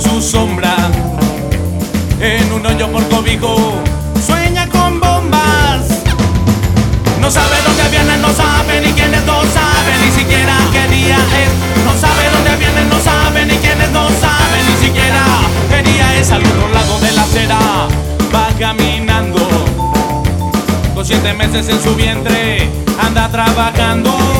su sombra en un hoyo por cobijo. Sueña con bombas. No sabe dónde viene, no sabe ni quiénes, no sabe ni siquiera qué día es. No sabe dónde viene, no sabe ni quiénes, no sabe ni siquiera qué día es. Al otro lado de la acera va caminando. Con siete meses en su vientre anda trabajando.